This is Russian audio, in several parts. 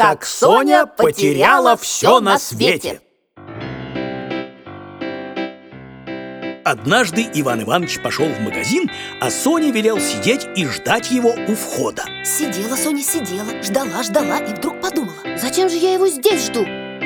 Как Соня потеряла все на свете. Однажды Иван Иванович пошел в магазин, а Соня велел сидеть и ждать его у входа. Сидела Соня, сидела, ждала, ждала и вдруг подумала Зачем же я его здесь жду?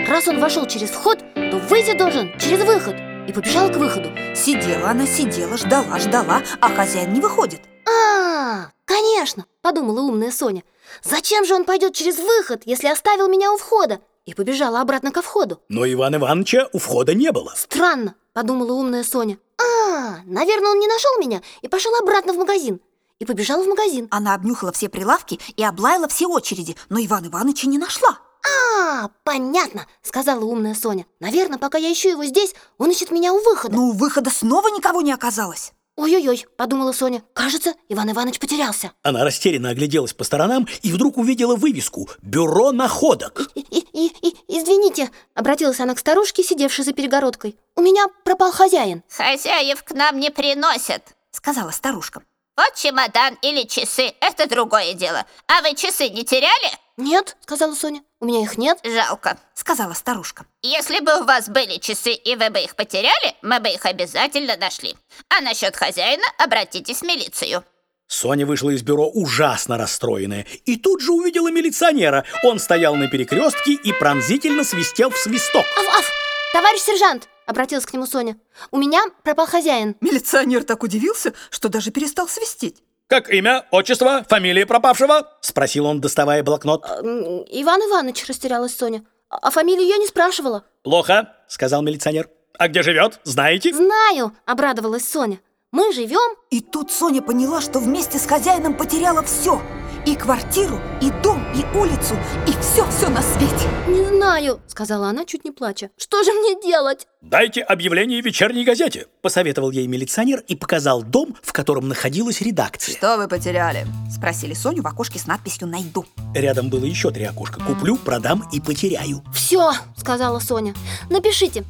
Раз он вошел через вход, то выйти должен через выход И побежала к выходу Сидела она, сидела, ждала, ждала, а хозяин не выходит А, конечно, подумала умная Соня. Зачем же он пойдет через выход, если оставил меня у входа? И побежала обратно ко входу. Но Ивана Ивановича у входа не было. Странно, подумала умная Соня. А, наверное, он не нашел меня и пошел обратно в магазин И побежала в магазин. Она обнюхала все прилавки и облаяла все очереди Но Ивана Ивановича не нашла. А, понятно, сказала умная Соня. Наверное, пока я ищу его здесь, он ищет меня у выхода Но у выхода снова никого не оказалось Ой-ой-ой, подумала Соня Кажется, Иван Иванович потерялся Она растерянно огляделась по сторонам и вдруг увидела вывеску «Бюро находок». и, и, и, и- Извините, обратилась она к старушке, сидевшей за перегородкой У меня пропал хозяин Хозяев к нам не приносят. Сказала старушка Вот чемодан или часы – это другое дело. А вы часы не теряли? Нет, сказала Соня, у меня их нет Жалко. Сказала старушка Если бы у вас были часы и вы бы их потеряли, мы бы их обязательно нашли. А насчет хозяина обратитесь в милицию. Соня вышла из бюро ужасно расстроенная и тут же увидела милиционера. Он стоял на перекрестке и пронзительно свистел в свисток. Аф, аф, товарищ сержант, обратилась к нему Соня У меня пропал хозяин Милиционер так удивился, что даже перестал свистеть «Как имя, отчество, фамилия пропавшего?» – спросил он, доставая блокнот. М, Иван Иванович, растерялась Соня А а фамилию я не спрашивала «Плохо», – сказал милиционер. «А где живет, знаете?» Знаю, обрадовалась Соня Мы живем И тут Соня поняла, что вместе с хозяином потеряла все И квартиру, и дом, и улицу, и все-все на свете Не знаю, сказала она, чуть не плача Что же мне делать? «Дайте объявление в вечерней газете», – посоветовал ей милиционер и показал дом, в котором находилась редакция. Что вы потеряли? Спросили Соню в окошке с надписью «Найду» Рядом было еще три окошка. «Куплю, продам и потеряю». Все, сказала Соня. Напишите.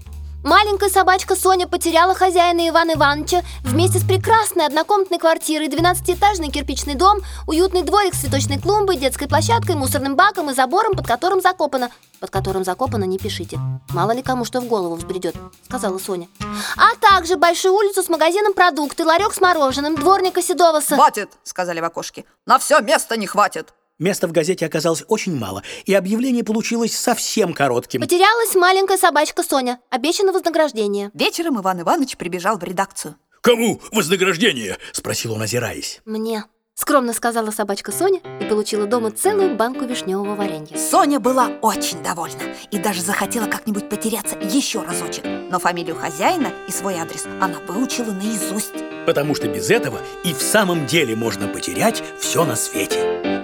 Маленькая собачка Соня потеряла хозяина Ивана Ивановича вместе с прекрасной однокомнатной квартирой, 12-этажный кирпичный дом, уютный дворик с цветочной клумбой, детской площадкой, мусорным баком и забором, под которым закопано. Под которым закопано не пишите. Мало ли кому что в голову взбредет, сказала Соня. А также большую улицу с магазином продукты, ларек с мороженым, дворника седого с... Хватит, сказали в окошке На все места не хватит Места в газете оказалось очень мало, и объявление получилось совсем коротким. Потерялась маленькая собачка Соня. Обещано вознаграждение. Вечером Иван Иванович прибежал в редакцию «Кому вознаграждение?» – спросил он, озираясь. Мне. Скромно сказала собачка Соня и получила дома целую банку вишневого варенья. Соня была очень довольна и даже захотела как-нибудь потеряться еще разочек. Но фамилию хозяина и свой адрес она выучила наизусть. Потому что без этого и в самом деле можно потерять все на свете.